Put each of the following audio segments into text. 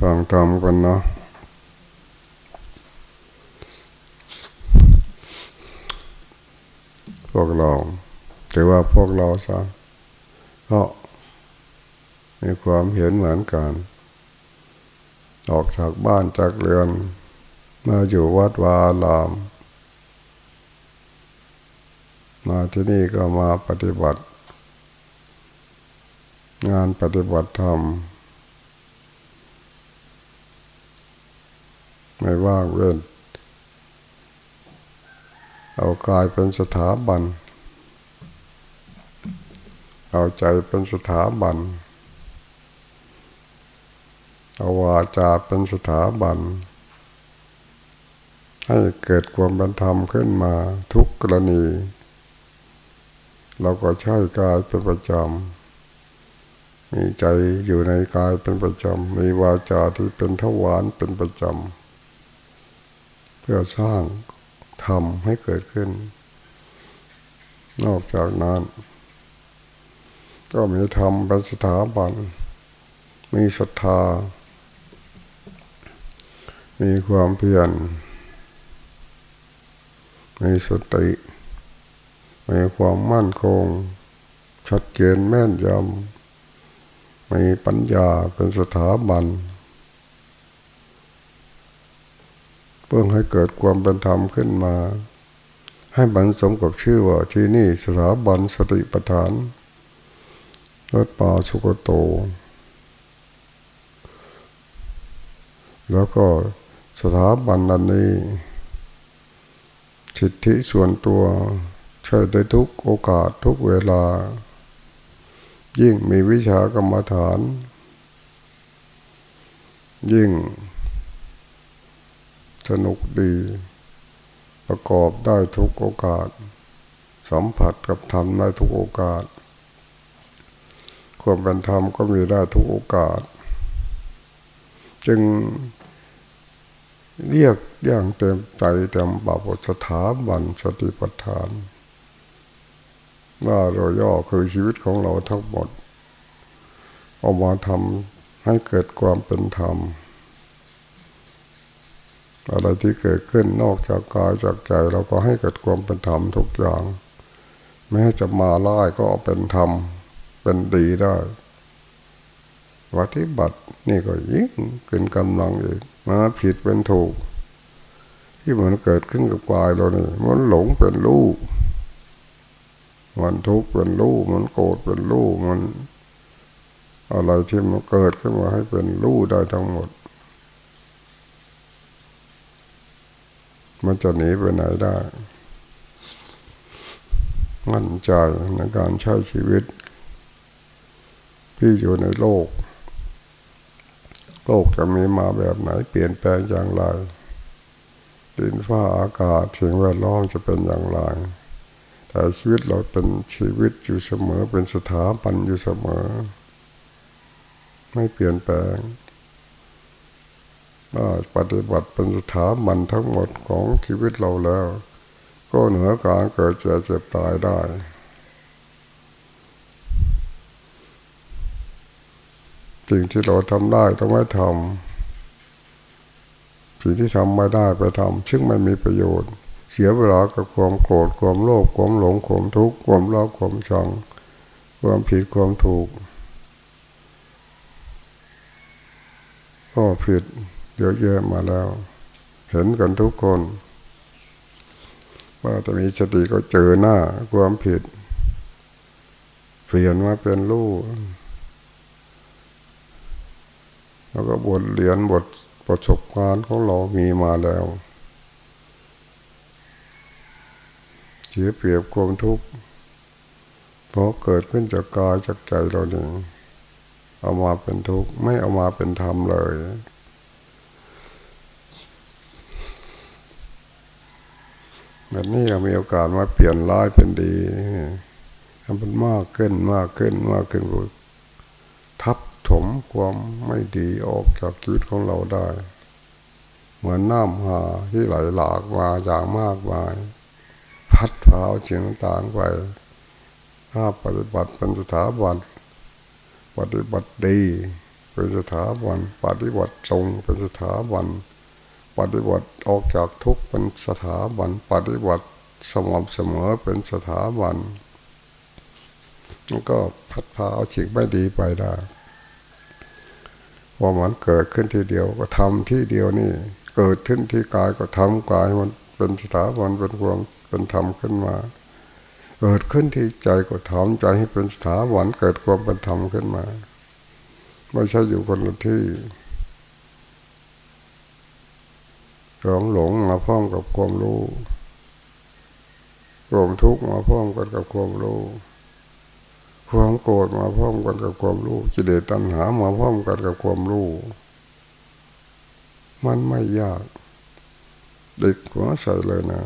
ฟังธรรมกันเนาะพวกเราถือว่าพวกเราซะเพราะมีความเห็นเหมือนกัน ออกจากบ้านจากเรือน มาอยู่วัดวาลาม มาที่นี่ก็มาปฏิบัติ งานปฏิบัติธรรม ไม่ว่างเว้นเอากายเป็นสถาบัน เอาใจเป็นสถาบัน เอาวาจาเป็นสถาบัน ให้เกิดความบรรธรรมขึ้นมาทุกกรณี เราก็ใช้กายเป็นประจำมีใจอยู่ในกายเป็นประจำ มีวาจาที่เป็นทวารเป็นประจำ เพื่อสร้างทำให้เกิดขึ้น นอกจากนั้น ก็มีธรรมเป็นสถาบัน มีศรัทธา มีความเพียร มีสติ มีความมั่นคง ชัดเจนแม่นยำมีปัญญาเป็นสถาบัน เพื่อให้เกิดความเป็นธรรมขึ้นมา ให้บันสมกับชื่อว่าที่นี่สถาบันสติปัฏฐานวัดป่าสุกโต แล้วก็สถาบันนันนี้ สิทธิส่วนตัวใช้ได้ทุกโอกาสทุกเวลา ยิ่งมีวิชากรรมฐาน ยิ่ง สนุกดี ประกอบได้ทุกโอกาส สัมผัสกับธรรมได้ทุกโอกาส ความเป็นธรรมก็มีได้ทุกโอกาส จึงเรียกอย่างเต็มใจเต็มบาปสถาบันสติปัฏฐาน ว่าเราย่อคือชีวิตของเราทั้งหมดออกมาทำให้เกิดความเป็นธรรม อะไรที่เกิดขึ้นนอกจากกายจากใจเราก็ให้เกิดความเป็นธรรมทุกอย่าง แม้จะมาไล่ก็เป็นธรรมเป็นดีได้วัติบัตินี่ก็ยิ่งขึ้นกำลังอีกมาผิดเป็นถูก ที่มันเกิดขึ้นกับกายเราเนี่ยมันหลงเป็นลูกมันทุกข์เป็นลูกมันโกรธเป็นลูกมัน อะไรที่มันเกิดขึ้นมาให้เป็นลูกได้ทั้งหมด มันจะหนีไปไหนได้ มั่นใจในการใช้ชีวิต ที่อยู่ในโลก โลกจะมีมาแบบไหน เปลี่ยนแปลงอย่างไรดินฟ้าอากาศสิ่งแวดล้อมจะเป็นอย่างไรแต่ชีวิตเราเป็นชีวิตอยู่เสมอเป็นสถาบันอยู่เสมอ ไม่เปลี่ยนแปลง ปฏิบัติเป็นสถาบันทั้งหมดของชีวิตเราแล้ว ก็เหนือการเกิดเจ็บเจ็บตายได้ สิ่งที่เราทำได้ต้องไม่ทำสิ่งที่ทำไม่ได้ไปทำซึ่งไม่มีประโยชน์ เสียเวลากับความโกรธความโลภความหลงความทุกข์ความรักความชัง ความผิดความถูก ก็ผิด เยอะแยะมาแล้ว เห็นกันทุกคน ว่าจะมีสติก็เจอหน้าความผิด เปลี่ยนมาเป็นรู้แล้วก็บทเรียนบทประสบการณ์ของเรามีมาแล้วเสียเปรียบความทุกข์เพราะเกิดขึ้นจากกายจากใจเราเองเอามาเป็นทุกข์ไม่เอามาเป็นธรรมเลย แบบนี้เรามีโอกาสมาเปลี่ยนร้ายเป็นดีทำมันมากขึ้นมากขึ้นมากขึ้นกทับถมความไม่ดีออกจากชีวิตของเราได้ เหมือนน้ำหาที่ไหลหลากมาอย่างมากมาย พัดพาเฉียงต่างไป ถ้าปฏิบัติเป็นสถาบันปฏิบัติดี เป็นสถาบันปฏิบัติตรงเป็นสถาบัน ปฏิบัติออกจากทุกเป็นสถาบันปฏิบัติสม่ำเสมอเป็นสถาบันก็พัดพาเอาสิ่งไม่ดีไปได้พอมันเกิดขึ้นทีเดียวก็ทำที่เดียวนี่ เกิดขึ้นที่กายก็ทำกายมันเป็นสถาบันเป็นความเป็นธรรมขึ้นมา เกิดขึ้นที่ใจก็ทำใจให้เป็นสถาบันเกิดความเป็นธรรมขึ้นมา ไม่ใช่อยู่คนละที่ ความหลงมาพร้อมกับความรู้ความทุกข์มาพร้อมกันกับความรู้ความโกรธมาพร้อมกันกับความรู้กิเลสตัณหามาพร้อมกันกับความรู้มันไม่ยากเด็กหัวใส่เลยนะ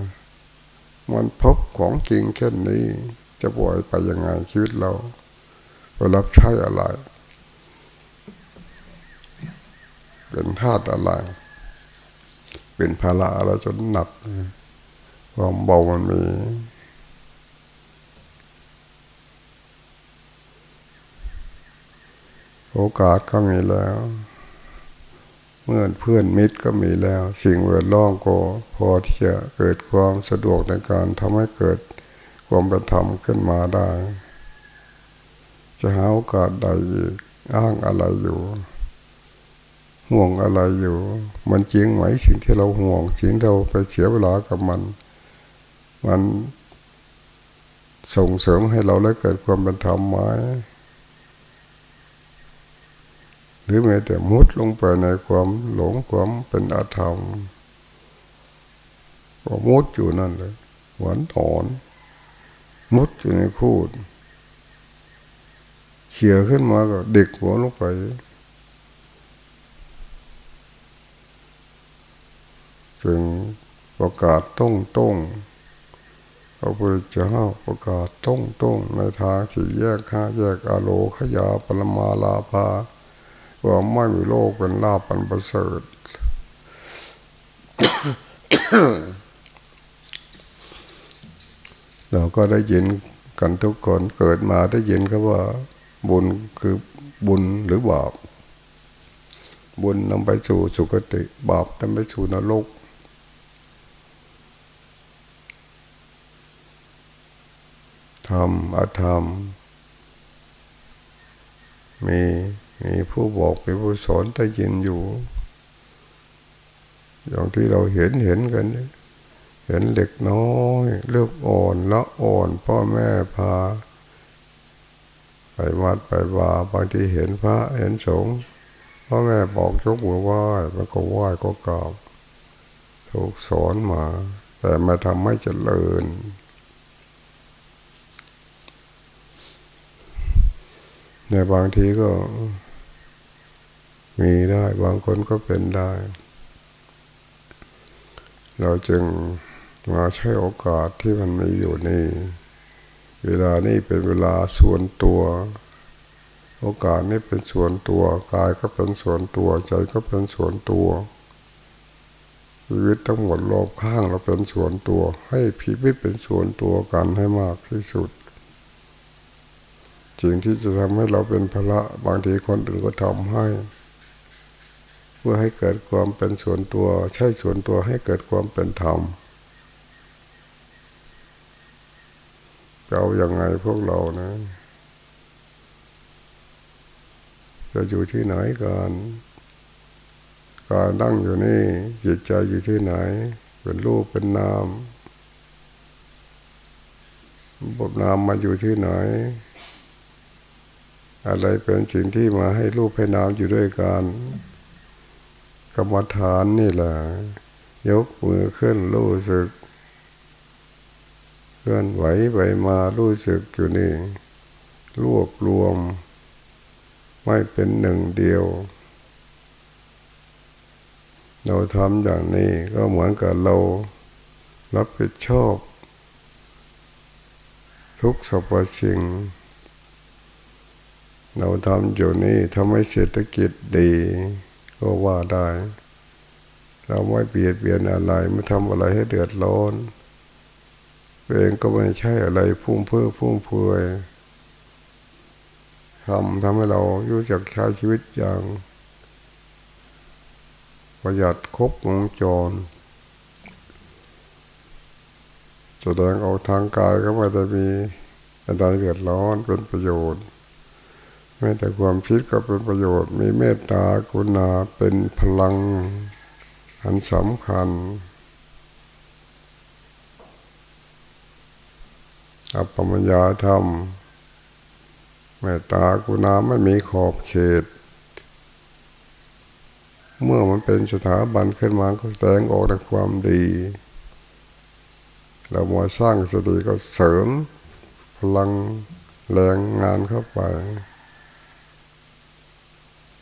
มันพบของจริงเช่นนี้ จะปล่อยไปยังไงชีวิตเราไปรับใช้อะไร เป็นธาตุอะไร เป็นภาระอะไรจนหนักความเบามันมีโอกาสก็มีแล้ว เมื่อเพื่อนมิตรก็มีแล้ว สิ่งเวดล้อมก็พอที่จะเกิดความสะดวกในการทำให้เกิดความเป็นธรรมขึ้นมาได้ จะหาโอกาสใดอีกอ้างอะไรอยู่ ห่วงอะไรอยู่ มันจริงไหมสิ่งที่เราห่วงสิ่งเราไปเสียเวลากับมัน มันส่งเสริมให้เราได้เกิดความเป็นธรรมไหมหรือแม้แต่มุดลงไปในความหลงความเป็นอาธรรมก็มุดอยู่นั่นเลยหวานถอนมุดอยู่ในคูดเขี่ยขึ้นมาก็เด็กหัวลงไป จึงประกาศต้งต้งพระพุทธเจ้าประกาศต้งต้งในทางสี่แยกห้าแยกอโลขยาปรมาลาภาว่าไม่มีโลกเป็นลาปันประเสริฐเราก็ได้ยินกันทุกคนเกิดมาได้ยินก็ว่า บุญคือบุญหรือบาปบุญนำไปสู่สุคติ บาปนำไปสู่นรก ทำอาธรรม มีมีผู้บอกมีผู้สอนได้ยินอยู่ อย่างที่เราเห็นเห็นกัน เห็นเด็กน้อยเลือกอ่อนละอ่อน พ่อแม่พา ไปวัดไปวาบางทีเห็นพระเห็นสงฆ์พ่อแม่บอกยกมือไหว้มันก็ไหว้ก็กราบถูกสอนมา แต่มาทำไม่เจริญ ในบางทีก็มีได้ บางคนก็เป็นได้ เราจึงมาใช้โอกาสที่มันมีอยู่นี่ เวลานี้เป็นเวลาส่วนตัว โอกาสนี้เป็นส่วนตัว กายก็เป็นส่วนตัว ใจก็เป็นส่วนตัว ชีวิตทั้งหมดรอบข้างเราเป็นส่วนตัว ให้พีวิตเป็นส่วนตัวกันให้มากที่สุด สิ่งที่จะทำให้เราเป็นพระบางทีคนอื่นก็ทำให้ เพื่อให้เกิดความเป็นส่วนตัว ใช่ส่วนตัวให้เกิดความเป็นธรรมเราอย่างไงพวกเรานะ จะอยู่ที่ไหนกันการนั่งอยู่นี่จิตใจอยู่ที่ไหน เป็นรูปเป็นนามบทนามมาอยู่ที่ไหน อะไรเป็นสิ่งที่มาให้รูปให้นามอยู่ด้วยกันกรรมฐานนี่แหละยกมือขึ้นรู้สึกเคลื่อนไหวไปมารู้สึกอยู่นี่ รวบรวม ไม่เป็นหนึ่งเดียว เราทำอย่างนี้ก็เหมือนกับเรา รับผิดชอบ ทุกสรรพสิ่ง เราทำอยู่นี่ทำให้เศรษฐกิจดี ก็ว่าได้ เราไม่เบียดเบียนอะไรไม่ทำอะไรให้เดือดร้อนเองก็ไม่ใช่อะไรพุ่งเพื่อพุ่งเพยทำทำให้เรารู้จักใช้ชีวิตอย่าง ประหยัดครบวงจรแสดงเอาทางกายก็ไม่ได้มีอะไรเดือดร้อนเป็นประโยชน์ ม้แต่ความคิดก็เป็นประโยชน์ มีเมตตากรุณาเป็นพลังอันสำคัญอัปปมัญญาธรรมเมตตากรุณาไม่มีขอบเขต เมื่อมันเป็นสถาบันขึ้นมาก็แสดงออกในความดี เรามาสร้างสติก็เสริมพลังแรงงานเข้าไป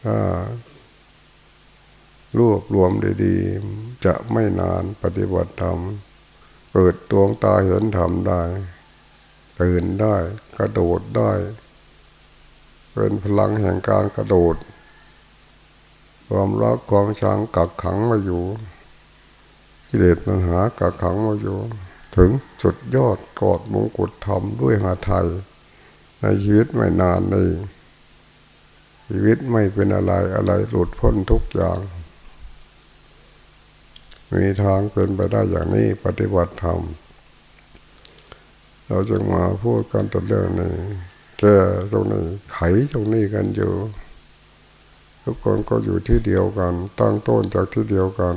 ถ้ารวบรวมดีๆ จะไม่นานปฏิบัติธรรมเปิดดวงตาเห็นธรรมได้ตื่นได้ กระโดดได้ เป็นพลังแห่งการกระโดด ความรักความชังกักขังมาอยู่กิเลสปัญหากักขังมาอยู่ ถึงจุดยอดกอดมงกุฎธรรมด้วยหาไทยในชีวิตไม่นานเลย ชีวิตไม่เป็นอะไรอะไรหลุดพ้นทุกอย่าง มีทางเป็นไปได้อย่างนี้ปฏิบัติธรรม เราจึงมาพูดกันต่อเรื่องนี้แก้ตรงนี้ไขตรงนี้กันอยู่ ทุกคนก็อยู่ที่เดียวกัน ตั้งต้นจากที่เดียวกัน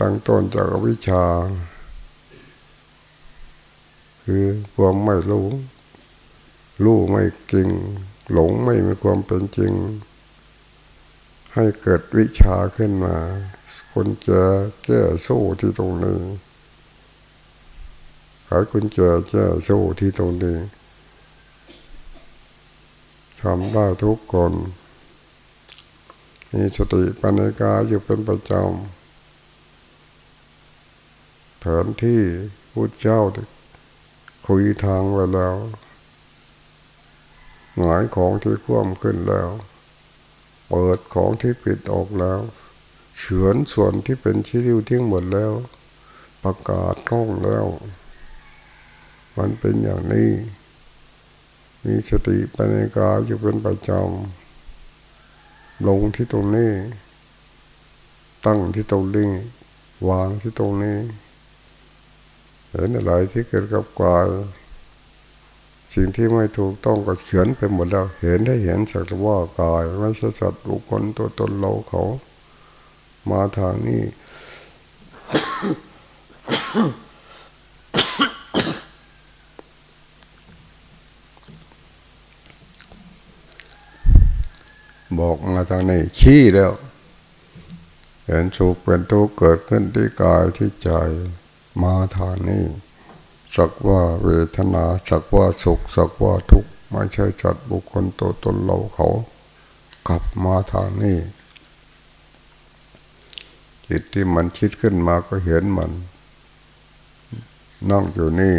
ตั้งต้นจากวิชา คือความไม่รู้ รู้ไม่จริง หลงไม่มีความเป็นจริง ให้เกิดวิชาขึ้นมา คนจะแก้สู้ที่ตรงนี้ขายคุณจะแก้สู้ที่ตรงนี้ทำได้ทุกคนมีสติปัญญาอยู่เป็นประจำแผนที่พุทธเจ้าคุยทางไว้แล้ว หงายของที่คว่ำขึ้นแล้ว เปิดของที่ปิดออกแล้วเฉือนส่วนที่เป็นชิ้ริ้วทิ้งหมดแล้ว ประกาศท้องแล้ว มันเป็นอย่างนี้ มีสติปัญญาอยู่เป็นประจำลงที่ตรงนี้ ตั้งที่ตรงนี้ วางที่ตรงนี้เห็นอะไรที่เกิดกับกาย สิ่งที่ไม่ถูกต้องก็เขียนไปหมดแล้ว เห็นได้เห็นสักว่ากายไม่ใช่สัตว์บุคคลตัวตนเราเขา มาทางนี้บอกมาทางนี้ขี้แล้ว เห็นสุขเป็นทุกข์เกิดขึ้นที่กายที่ใจ มาทางนี้ สักว่าเวทนาสักว่าสุขสักว่าทุกข์ไม่ใช่จัดบุคคลตัวตนเราเขา กลับมาทางนี้จิตที่มันคิดขึ้นมาก็เห็นมันนั่งอยู่นี่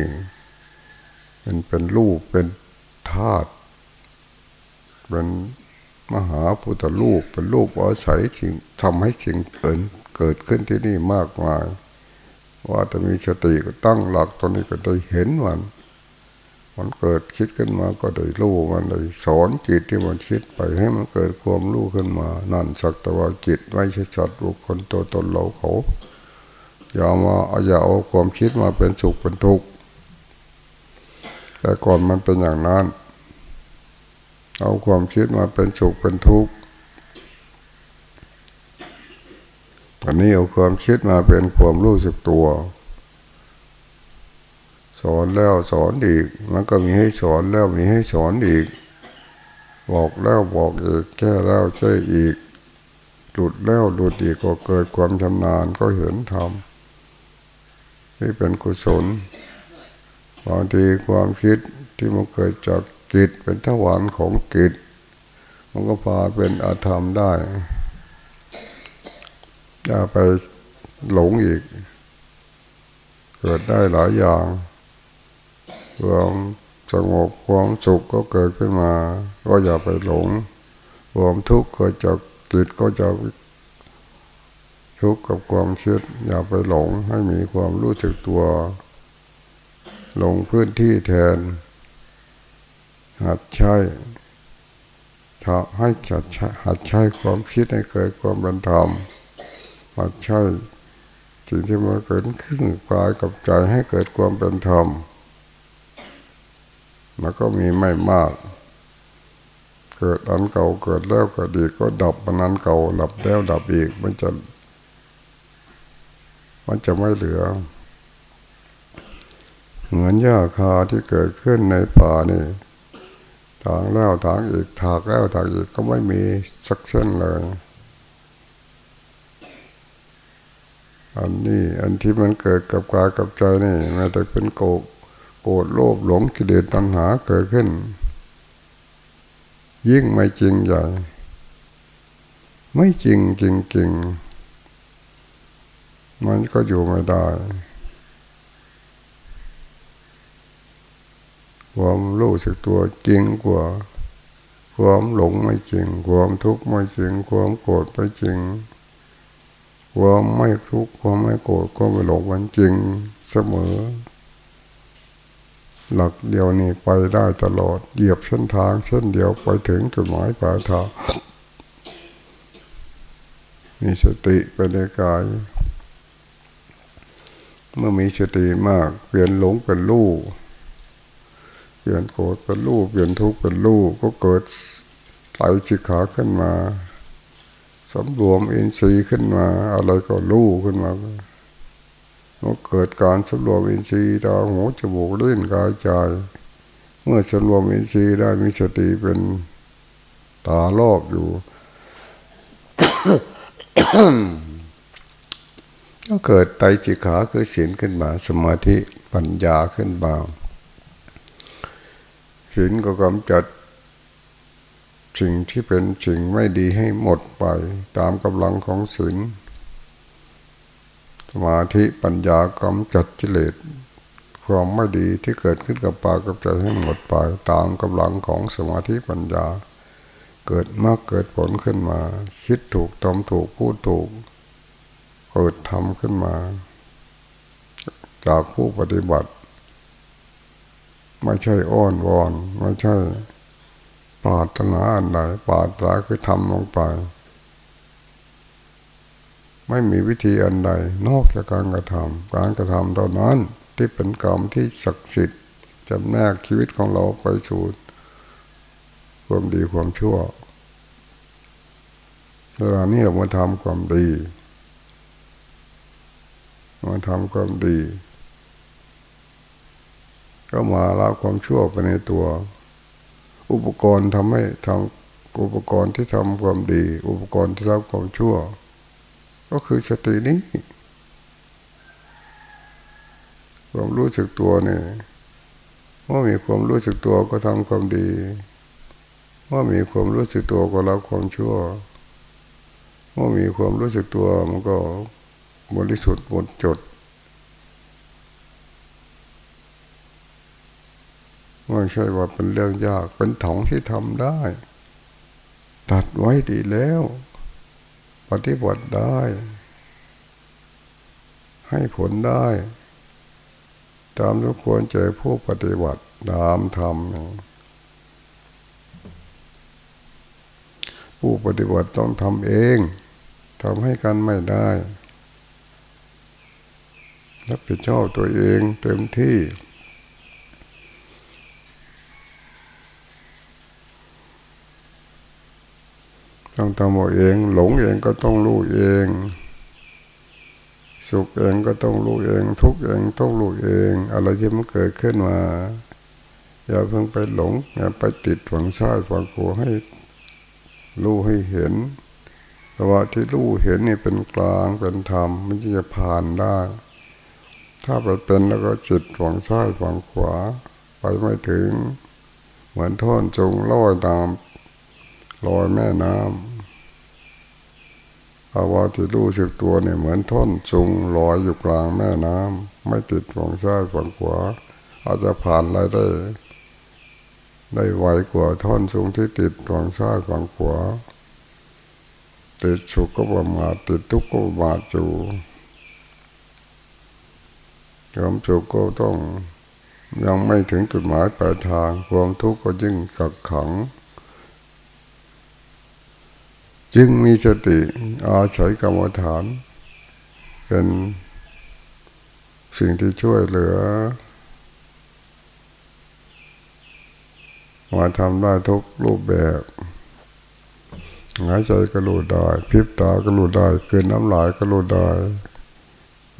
เป็นเป็นรูปเป็นธาตุเป็นมหาพุทธรูปเป็นรูปอาศัยสิ่งทำให้สิ่งเกิดเกิดขึ้นที่นี่มากมาย ว่าจะมีสติก็ตั้งหลักตอนนี้ก็ได้เห็นมัน มันเกิดคิดขึ้นมาก็ได้รู้มันได้สอนจิตที่มันคิดไปให้มันเกิดความรู้ขึ้นมา นั่นสักแต่ว่าจิตไม่ใช่สัตว์บุคคลตัวตนเราเขาอย่ามาอย่าเอาความคิดมาเป็นสุขเป็นทุกข์แต่ก่อนมันเป็นอย่างนั้น เอาความคิดมาเป็นสุขเป็นทุกข์ อันนี้เอาความคิดมาเป็นความรู้สึกตัว สอนแล้วสอนอีก มันก็มีให้สอนแล้วมีให้สอนอีก บอกแล้วบอกอีกแก้แล้วแก้อีกหลุดแล้วหลุดอีกก็เกิดความชำนาญก็เห็นธรรมนี่เป็นกุศลบางทีความคิดที่มันเกิดจากกิจเป็นทวารของกิจมันก็พาเป็นอาธรรมได้ อย่าไปหลงอีก เกิดได้หลายอย่างความสงบความสุขก็เกิดขึ้นมา ก็อย่าไปหลงความทุกข์ก็จะกิดก็จะทุกข์กับความคิดอย่าไปหลงให้มีความรู้สึกตัว ลงพื้นที่แทนหัดใช้ถ้าให้หัดใช้หัดใช้ความคิดให้เกิดความเป็นธรรม หัดใช้สิ่งที่มันเกิดขึ้นกลายกับใจให้เกิดความเป็นธรรมมันก็มีไม่มาก เกิดอันเก่าเกิดแล้วก็ดีก็ดับมันนั้นเก่าดับแล้วดับอีกมันจะมันจะไม่เหลือ เหมือนหญ้าคาที่เกิดขึ้นในป่านี่ทางแล้วทางอีกถากแล้วถากอีกก็ไม่มีสักเส้นเลย อันนี้อันที่มันเกิดกับกายกับใจนี่ม้แต่เป็นโกโกรธโลภหลงกิเลสตัณหาเกิดขึ้น ยิ่งไม่จริงใหญ่ไม่จริงจริงจริงมันก็อยู่ไม่ได้ความรู้สึกตัวจริงกว่า ความหลงไม่จริง ความทุกข์ไม่จริง ความโกรธไม่จริง ความไม่ทุกข์ความไม่โกรธความไม่หลงมันจริงเสมอ หลักเดียวนี้ไปได้ตลอด เหยียบเส้นทางเส้นเดียวไปถึงจุดหมายปลายทางมีสติไปในกาย เมื่อมีสติมาก เปลี่ยนหลงเป็นรู้ปลี่ยนโกรธเป็นรูปเปลี่ยนทุกข์เป็นรูปก็เกิดไหลจิขาขึ้นมา สำรวมอินทรีย์ขึ้นมา อะไรก็รู้ขึ้นมาก็เกิดการสำรวมอินทรีย์ตาหูจมูกลิ้นกายใจ เมื่อสำรวมอินทรีย์ได้มีสติเป็นตารอบอยู่ก็เกิดไตจิขาคือศีลขึ้นมา สมาธิปัญญาขึ้นมาศีลก็กำจัด สิ่งที่เป็นสิ่งไม่ดีให้หมดไปตามกำลังของศีลสมาธิปัญญากำจัดกิเลสความไม่ดีที่เกิดขึ้นกับปากกับใจให้หมดไปตามกำลังของสมาธิปัญญา เกิดมากเกิดผลขึ้นมา คิดถูกทำถูกพูดถูกเกิดทำขึ้นมา จากผู้ปฏิบัติ ไม่ใช่อ้อนวอน ไม่ใช่ ปรารถนาอันใดปรารถนาคือทำลงไป ไม่มีวิธีอันใด นอกจากการกระทำการกระทำเท่านั้นที่เป็นกรรมที่ศักดิ์สิทธิ์จำแนกชีวิตของเราไปสู่ความดีความชั่วเวลานี้เรามาทำความดีมาทำความดี ก็มาละความชั่วไปในตัว อุปกรณ์ทำให้ทำอุปกรณ์ที่ทำความดี อุปกรณ์ที่รับความชั่ว ก็คือสตินี้ความรู้สึกตัวเนี่ยเมื่อมีความรู้สึกตัวก็ทำความดีเมื่อมีความรู้สึกตัวก็รับความชั่วเมื่อมีความรู้สึกตัวมันก็บริสุทธิ์หมดจด ไม่ใช่ว่าเป็นเรื่องยากเป็นถองที่ทำได้ ตัดไว้ดีแล้ว ปฏิบัติได้ ให้ผลได้ ตามทุกควรเจอผู้ปฏิบัติตามธรรมผู้ปฏิบัติต้องทำเองทำให้กันไม่ได้รับผิดชอบตัวเองเต็มที่ ต้องทำเอาเอง หลงเองก็ต้องรู้เอง สุขเองก็ต้องรู้เอง ทุกเองต้องรู้เอง อะไรที่มันเกิดขึ้นมาอย่าเพิ่งไปหลงอย่าไปติดฝังซ้ายฝังขวาให้รู้ให้เห็นเพราะว่าที่รู้เห็นนี่เป็นกลางเป็นธรรมมันจะผ่านได้ ถ้าไปเป็นแล้วก็จิตฝังซ้ายฝังขวาไปไม่ถึง เหมือนท่อนจงลอยตาม ลอยแม่น้ำภาวะที่รู้สึกตัวเนี่ยเหมือนท่อนจุงลอยอยู่กลางแม่น้ำไม่ติดฝั่งซ้ายฝั่งขวาอาจจะผ่านอะไรได้ ได้ไวกว่าท่อนจุงที่ติดฝั่งซ้ายฝั่งขวาติดสุขก็ประมาทติดทุกข์ก็ประมาทอยู่ความสุขก็ต้องยังไม่ถึงจุดหมายปลายทาง ความทุกข์ก็ยิ่งกักขัง จึงมีสติอาศัยกรรมฐาน เป็นสิ่งที่ช่วยเหลือ มาทำได้ทุกรูปแบบหายใจก็รู้ได้พิบตาก็รู้ได้เกินน้ำลายก็รู้ได้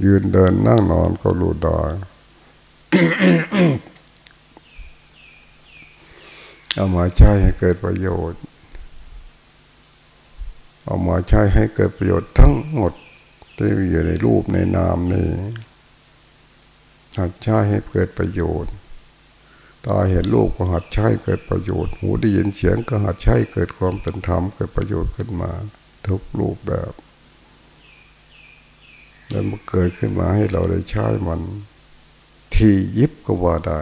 ยืนเดินนั่งนอนก็รู้ได้เอามาใช้ให้เกิดประโยชน์ เอามาใช้ให้เกิดประโยชน์ทั้งหมดที่อยู่ในรูปในนามนี้หัดใช้ให้เกิดประโยชน์ตาเห็นรูปก็หัดใช้เกิดประโยชน์ หูได้ยินเสียงก็หัดใช้เกิดความเป็นธรรมเกิดประโยชน์ขึ้นมา ทุกรูปแบบแล้วมันเกิดขึ้นมาให้เราได้ใช้มัน ที่ยิบก็ว่าได้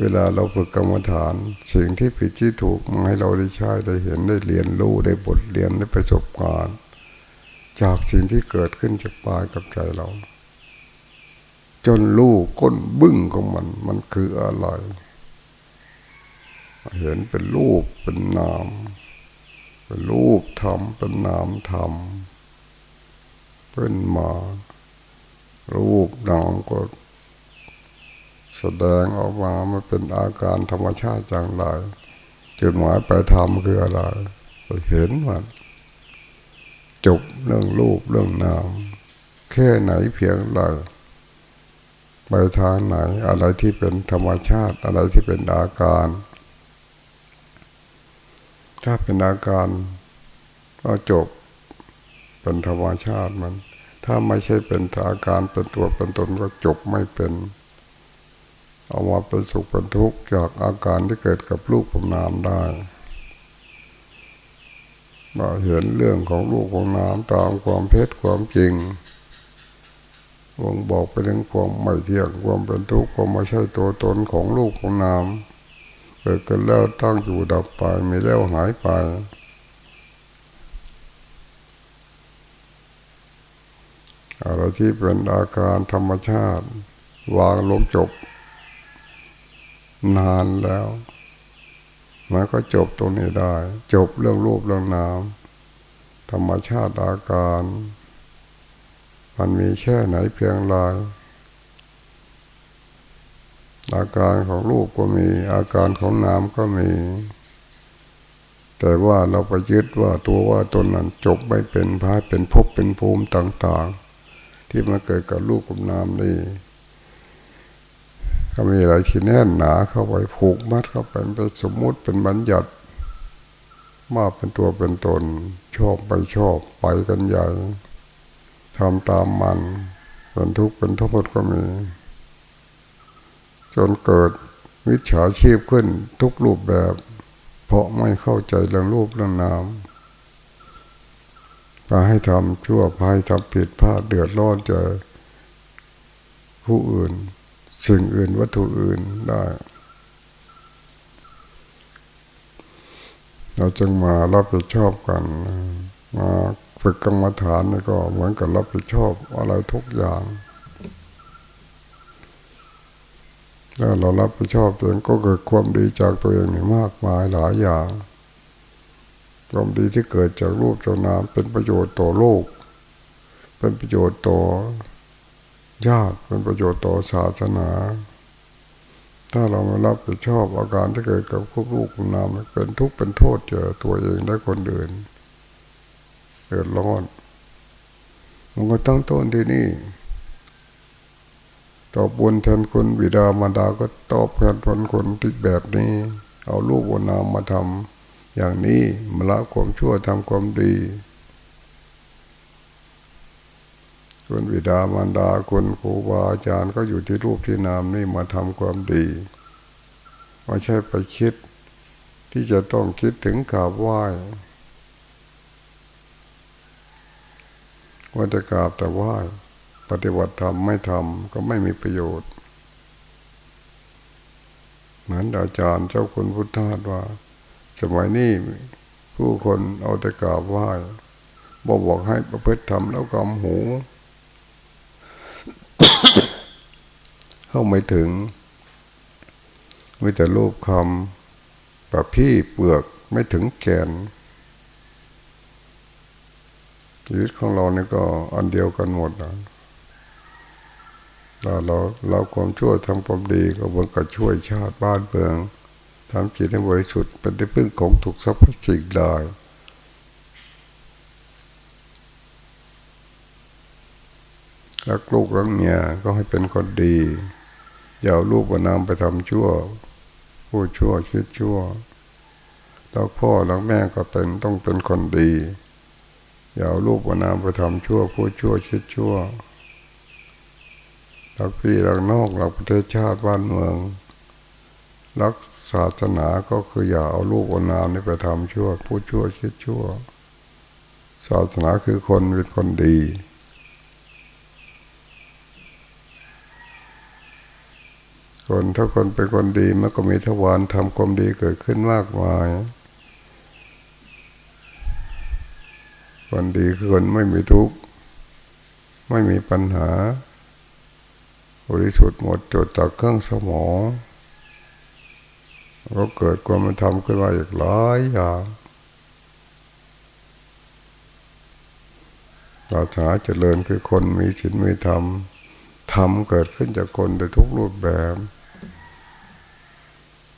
เวลาเราฝึกกรรมฐาน สิ่งที่ผิดที่ถูกมาให้เราได้ใช้ได้เห็นได้เรียนรู้ได้บทเรียนได้ประสบการณ์ จากสิ่งที่เกิดขึ้นจากปายกับใจเรา จนรู้ก้นบึ้งของมันมันคืออะไรเห็นเป็นรูปเป็นนาม เป็นรูปธรรมเป็นนามธรรมเป็นมา รูปนามก็ แสดงออกมามันเป็นอาการธรรมชาติอย่างไรจุดหมายไปทำคืออะไรเห็นมันจบเรื่องรูปเรื่องนามแค่ไหนเพียงไรไปทางไหน อะไรที่เป็นธรรมชาติ อะไรที่เป็นอาการ ถ้าเป็นอาการก็จบเป็นธรรมชาติมัน ถ้าไม่ใช่เป็นอาการเป็นตัวเป็นตนก็จบไม่เป็น เอามาเป็นสุขเป็นทุกข์จากอาการที่เกิดกับลูกของนามได้มาเห็นเรื่องของลูกของนามตามความเพศความจริงวงบอกไปถึงความไม่เที่ยงความเป็นทุกข์ความไม่ใช่ตัวตนของลูกของนามเกิดกันแล้วตั้งอยู่ดับไปไม่แล้วหายไปอะไรที่เป็นอาการธรรมชาติ วางลงจบ นานแล้วมันก็จบตรงนี้ได้ จบเรื่องรูปเรื่องนามธรรมชาติอาการ มันมีแค่ไหนเพียงไรอาการของรูปก็มี อาการของนามก็มี แต่ว่าเราไปยึดว่าตัวว่าตนนั้นจบไม่เป็นพายเป็นภพเป็นภูมิต่าง ๆ ที่มาเกิดกับลูกกับนามนี่ ก็มีอะไรที่แน่นหนาเข้าไปผูกมัดเข้าไปเป็นสมมุติเป็นบัญญัติมาเป็นตัวเป็นตน ชอบไปชอบไปกันใหญ่ทำตามมันเป็นทุกข์เป็นโทษก็มี จนเกิดวิชาชีพขึ้นทุกรูปแบบ เพราะไม่เข้าใจเรื่องรูปเรื่องนามพาให้ทำชั่วพายทำผิดพลาดเดือดร้อนเจอผู้อื่น สิ่งอื่นวัตถุอื่นได้ เราจึงมารับผิดชอบกัน มาฝึกกรรมฐานนี่ก็เหมือนกับรับผิดชอบอะไรทุกอย่างถ้าเรารับผิดชอบตัวเองก็เกิดความดีจากตัวเองมากมายหลายอย่างความดีที่เกิดจากรูปจากนามเป็นประโยชน์ต่อโลก เป็นประโยชน์ต่อ ญาติเป็นประโยชน์ต่อศาสนา ถ้าเราไม่รับผิดชอบอาการที่เกิดกับพวกลูกนามเป็นทุกข์เป็นโทษเจอตัวเองและคนอื่นเกิดร้อนมันก็ตั้งต้นที่นี่ ตอบบุญแทนคนบิดามารดาก็ตอบแทนคนคนที่แบบนี้ เอาลูกวนามมาทำอย่างนี้มาละความชั่วทำความดี คนวิดามารดาคนครูบาอาจารย์ก็อยู่ที่รูปที่นามนี่มาทำความดีไม่ใช่ไปคิด ที่จะต้องคิดถึงกราบไหว้ว่าจะกราบแต่ไหว้ปฏิบัติธรรมไม่ทำก็ไม่มีประโยชน์ เหมือนอาจารย์เจ้าคุณพุทธาว่า สมัยนี้ผู้คนเอาแต่กราบไหว้บอกบอกให้ประพฤติธรรมแล้วกำหู เข้าไม่ถึงมีแต่รูปคำแบบพี่เปลือกไม่ถึงแกนชีวิตของเราเนี่ก็อันเดียวกันหมดนะเราเราเราความชั่วทำความดีก็เหมือนกับช่วยชาติบ้านเมืองทำจิตให้บริสุทธิ์เป็นที่พึ่งของถูกสรรพสิ่งได้ รักลูกรักเมียก็ให้เป็นคนดีอย่าลูกวนามไปทำชั่ว ผู้ชั่วคิดชั่วรักพ่อรักแม่ก็เป็นต้องเป็นคนดีอย่าลูกวนามไปทำชั่ว ผู้ชั่วคิดชั่วรักพี่รักนอกรักประเทศชาติบ้านเมือง รักศาสนาก็คืออย่าเอาลูกวนามนี่ไปทำชั่ว ผู้ชั่วคิดชั่ว ศาสนาคือคนเป็นคนดี คนถ้าคนเป็นคนดีมันก็มีทวารทำความดีเกิดขึ้นมากมายคนดีคือคนไม่มีทุกข์ไม่มีปัญหาบริสุทธิ์หมดจดจากเครื่องสมองก็เกิดความมันทำขึ้นมาอีกหลายอย่างศาสนาเจริญคือคนมีศีลมีธรรมธรรมเกิดขึ้นจากคนในทุกรูปแบบ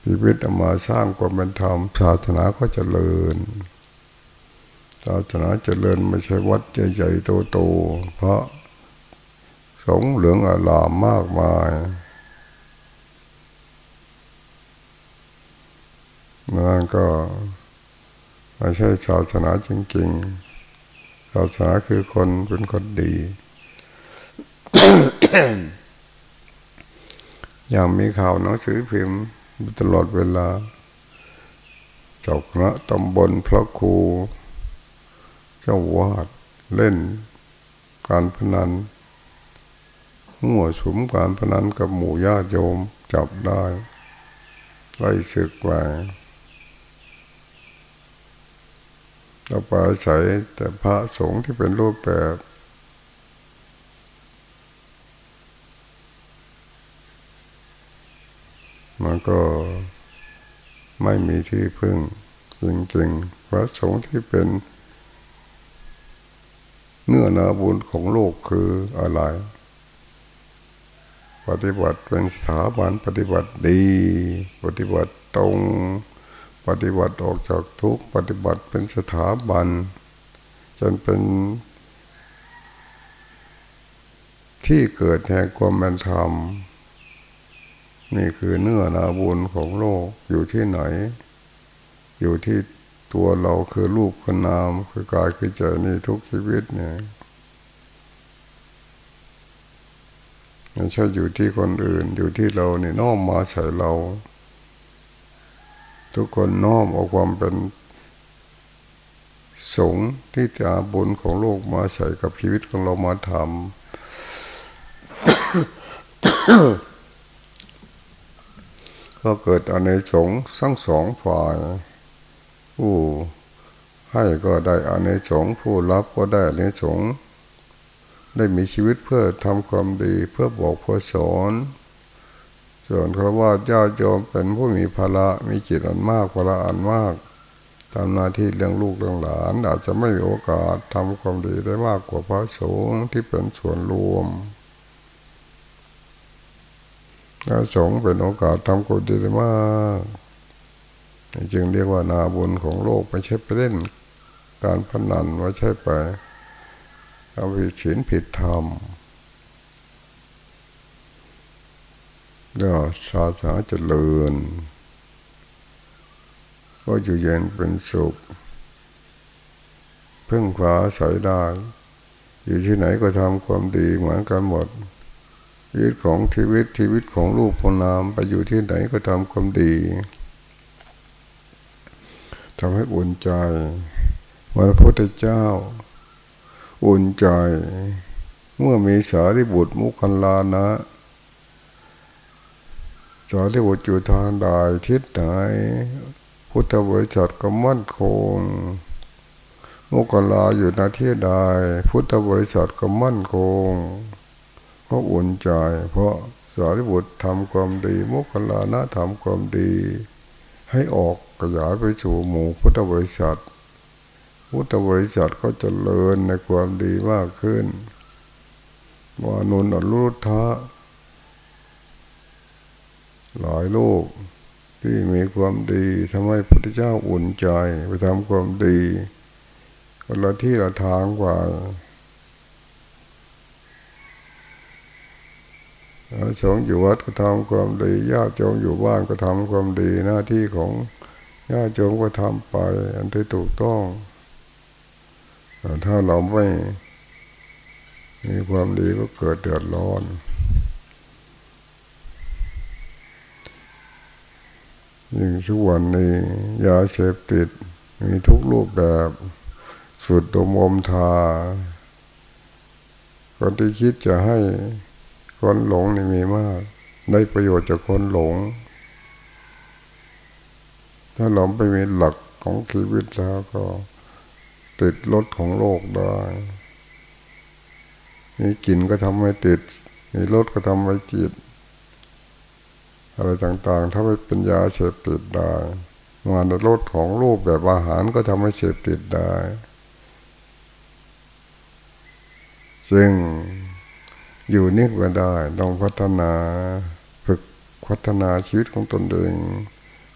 ชีวิตมาสร้างความเป็นธรรมศาสนาก็เจริญศาสนาเจริญไม่ใช่วัดใหญ่ๆโตๆเพราะสงเหลืองอลามมากมายนั่นก็ไม่ใช่ศาสนาจริงๆศาสนาคือคนเป็นคนดีอย่างมีข่าวหนังสือพิมพ์ ตลอดเวลา เจ้าคณะตำบลพระครู เจ้าวาดเล่นการพนันหัวสุมการพนันกับหมู่ญาติโยมจับได้ไล่ศึกไปเราไปใส่แต่พระสงฆ์ที่เป็นรูปแบบ มันก็ไม่มีที่พึ่งจริงๆพระสงฆ์ที่เป็น เนื้อนาบุญของโลกคืออะไร ปฏิบัติเป็นสถาบันปฏิบัติดี ปฏิบัติตรง ปฏิบัติออกจากทุกปฏิบัติเป็นสถาบัน จนเป็น ที่เกิดแห่งความเป็นธรรม นี่คือเนื้อนาบุญของโลกอยู่ที่ไหน อยู่ที่ตัวเราคือรูปคือนามคือกายคือใจนี่ทุกชีวิตเนี่ยไม่ใช่อยู่ที่คนอื่น อยู่ที่เราเนี่ยน้อมมาใส่เรา ทุกคนน้อมเอาความเป็นสงที่จะบุญของโลกมาใส่กับชีวิตของเรามาทำ ก็เกิดอเนสงทั้งสองฝ่ายผู้ให้ก็ได้อเนสงผู้รับก็ได้อเนสงได้มีชีวิตเพื่อทำความดีเพื่อบอกเพื่อสอนส่วนครว่าญาติโยมเป็นผู้มีภาระมีจิตอันมากภาระอันมากทำหน้าที่เลี้ยงลูกเลี้ยงหลาน อาจจะไม่มีโอกาสทำความดีได้มากกว่าพระสงฆ์ที่เป็นส่วนรวม ถ้าสงเป็นโอกาสทำกุศลมากจึงเรียกว่านาบุญของโลกไม่ใช่ไปเล่น การพนันไม่ใช่ไปเอาผิดศีลผิดธรรมเดี๋ยวศาสนาเจริญก็อยู่เย็นเป็นสุข พึ่งพาสายได้อยู่ที่ไหนก็ทำความดีเหมือนกันหมด ชีวิตของชีวิตชีวิตของลูกของนามไปอยู่ที่ไหนก็ทำความดีทำให้อุ่นใจวันพระพุทธเจ้า อุ่นใจ เมื่อมีสารีบุตรมุคันลานะสารีบุตรอยู่ทางใดทิศไหน พุทธบริษัทก็มั่นคงมุคันลาอยู่นาที่ใดพุทธบริษัทก็มั่นคง ก็อุ่นใจ เพราะสารีบุตรทำความดี มุขลานะทำความดี ให้ออกขยายไปสู่หมู่พุทธบริษัท พุทธบริษัทก็จเจริญในความดีมากขึ้นว่านุนอรุทธะหลายโลกที่มีความดีทำให้พระพุทธเจ้าอุ่นใจ ไปทำความดีคนละที่ละทางกว่า สงอยู่วัดก็ทำความดีญาติโยมอยู่บ้านก็ทำความดีหน้าที่ของญาติโยมก็ทำไป อันที่ถูกต้องถ้าเราไม่มีความดีก็เกิดเดือดร้อน ยิ่งช่วันนี้ยาเสพติดมีทุกรูปแบบ สุดดมอมทาคนที่คิดจะให้ คนหลงนี่มีมาก ได้ประโยชน์จากคนหลง ถ้าเราไปมีหลักของชีวิตแล้วก็ติดรถของโลกได้มีกลิ่นก็ทำให้ติด มีรสก็ทำให้จิต อะไรต่างๆ ถ้าไม่เป็นยาเสพติดได้งานรสของรูปแบบอาหารก็ทำให้เสพติดได้ซึ่ง อยู่นิ่งไม่ได้ต้องพัฒนา ฝึกพัฒนาชีวิตของตนเอง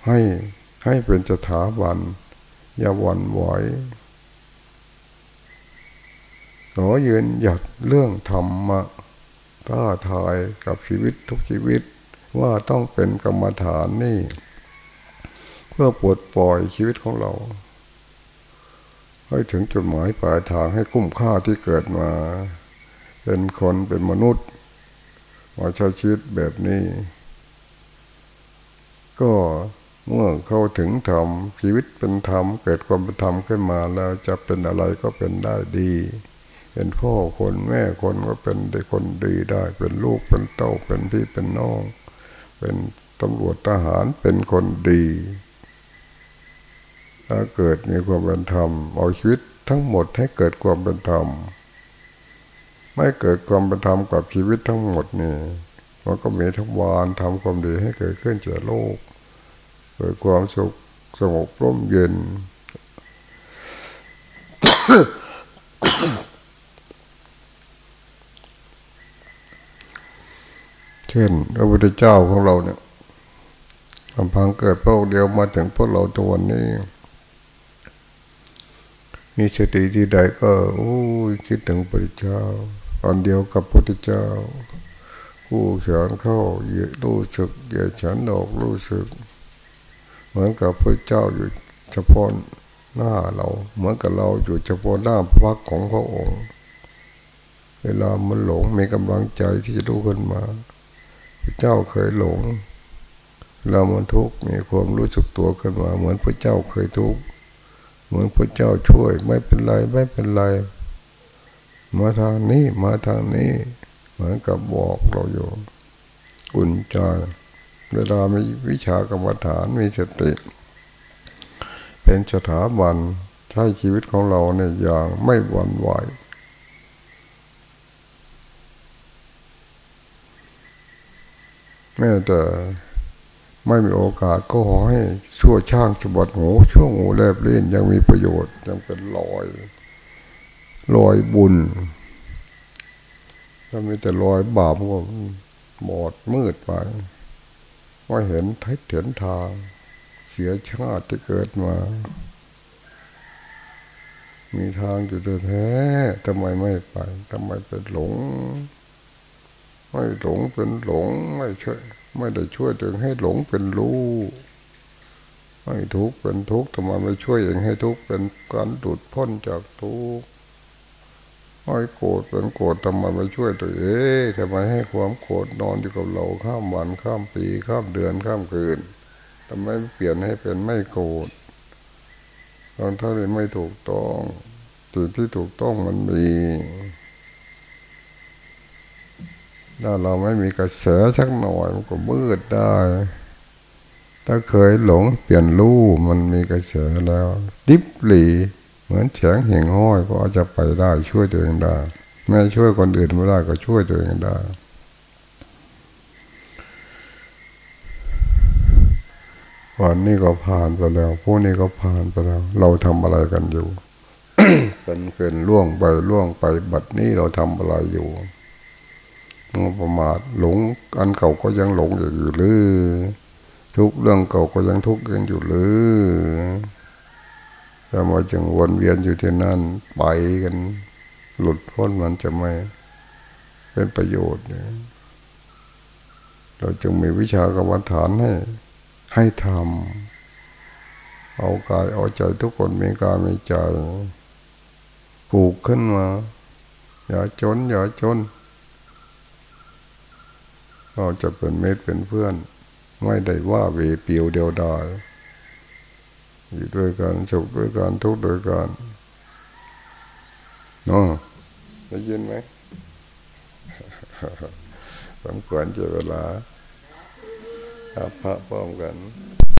ให้ให้เป็นสถาบัน อย่าหวั่นไหวขอยืนหยัดเรื่องธรรมะท้าทายกับชีวิตทุกชีวิตว่าต้องเป็นกรรมฐานนี่ เพื่อปลดปล่อยชีวิตของเรา ให้ถึงจุดหมายปลายทางให้คุ้มค่าที่เกิดมา เป็นคนเป็นมนุษย์มาใช้ชีวิตแบบนี้ ก็เมื่อเข้าถึงธรรมชีวิตเป็นธรรมเกิดความเป็นธรรมขึ้นมาแล้วจะเป็นอะไรก็เป็นได้ดี เป็นพ่อคนแม่คนก็เป็นได้คนดีได้ เป็นลูกเป็นเต้าเป็นพี่เป็นน้อง เป็นตำรวจทหารเป็นคนดีถ้าเกิดมีความเป็นธรรมเอาชีวิตทั้งหมดให้เกิดความเป็นธรรม ไม่เกิดความเป็นธรรมกับชีวิตทั้งหมดนี่มันก็มีทั้งวานทำความดีให้เกิดขึ้นเจอโลก เกิดความสุขสงบร่มเย็น เช่นพระพุทธเจ้าของเราเนี่ยลำพังเกิดพระอเดียวมาถึงพวกเราตัวนี้ มีสติที่ใดก็ โอ้ยคิดถึงพระพุทธเจ้า อันเดียวกับพระพุทธเจ้า ผู้เขียนเข้าเยรู้สึกเยฉันออกรู้สึก เหมือนกับพระเจ้าอยู่เฉพาะหน้าเรา เหมือนกับเราอยู่เฉพาะหน้าพระของพระองค์ เวลามันหลงมีกำลังใจที่จะรู้ขึ้นมาพระเจ้าเคยหลง เรามันทุกข์มีความรู้สึกตัวขึ้นมา เหมือนพระเจ้าเคยทุกข์เหมือนพระเจ้าช่วยไม่เป็นไรไม่เป็นไร มาทางนี้มาทางนี้ เหมือนกับบอกเราอยู่ อุ่นใจเวลามีวิชากรรมฐานมีสติ เป็นสถาบันใช้ชีวิตของเราในอย่างไม่หวั่นไหวแม้แต่ไม่มีโอกาสก็ขอให้ชั่วช่างสบัดหูช่วงหูแลบเล่นยังมีประโยชน์ยังเป็นรอย รอยบุญถ้ามีแต่รอยบาปก็หมดมืดไปว่าเห็นทิศเห็นทาง เสียชาติที่เกิดมา มีทางอยู่แท้ทำไมไม่ไปทำไมเป็นหลง ไม่หลงเป็นหลง ไม่ช่วยไม่ได้ช่วยตัวเองให้หลงเป็นรู้ไม่ทุกข์เป็นทุกข์ทำไมไม่ช่วยเองให้ทุกข์เป็นการดุดพ้นจากทุกข์ ไม่โกรธเป็นโกรธทำไมไม่ช่วยตัวเองทำไมให้ความโกรธนอนอยู่กับเราข้ามวันข้ามปีข้ามเดือนข้ามคืนทำไมเปลี่ยนให้เป็นไม่โกรธตอนถ้าเป็นไม่ถูกต้องสิ่งที่ถูกต้องมันมีถ้าเราไม่มีกระแสสักหน่อยมันก็มืดได้ ถ้าเคยหลงเปลี่ยนรูมันมีกระแสแล้ว ดิบหลี เหมือนแฉงเหี่ยงห้อยก็อาจจะไปได้ช่วยตัวเองได้แม่ช่วยคนอื่นไม่ได้ก็ช่วยตัวเองได้วันนี้ก็ผ่านไปแล้วพวกนี้ก็ผ่านไปแล้ว เราทำอะไรกันอยู่เป็นเกินล่วงไปล่วงไปบัดนี้เราทำอะไรอยู่มัประมาทหลงอันเก่าก็ยังหลงอยู่หรือทุกเรื่องเก่าก็ยังทุกข์กันอยู่หรือ แต่มาจึงวนเวียนอยู่ที่นั่นไปกัน หลุดพ้นมันจะไม่เป็นประโยชน์ เราจึงมีวิชากรรมฐานให้ ให้ทำเอากายเอาใจทุกคนมีกายมีใจผูกขึ้นมา อย่าจน อย่าจน เราจะเป็นเมตรเป็นเพื่อน ไม่ได้ว่าเวเปียวเดียวดาย อยู่ด้วยกันสุขด้วยกันทุกข์ด้วยกันเนาะได้ยินไหมสมควรจเวลาอาพระพร้อมกัน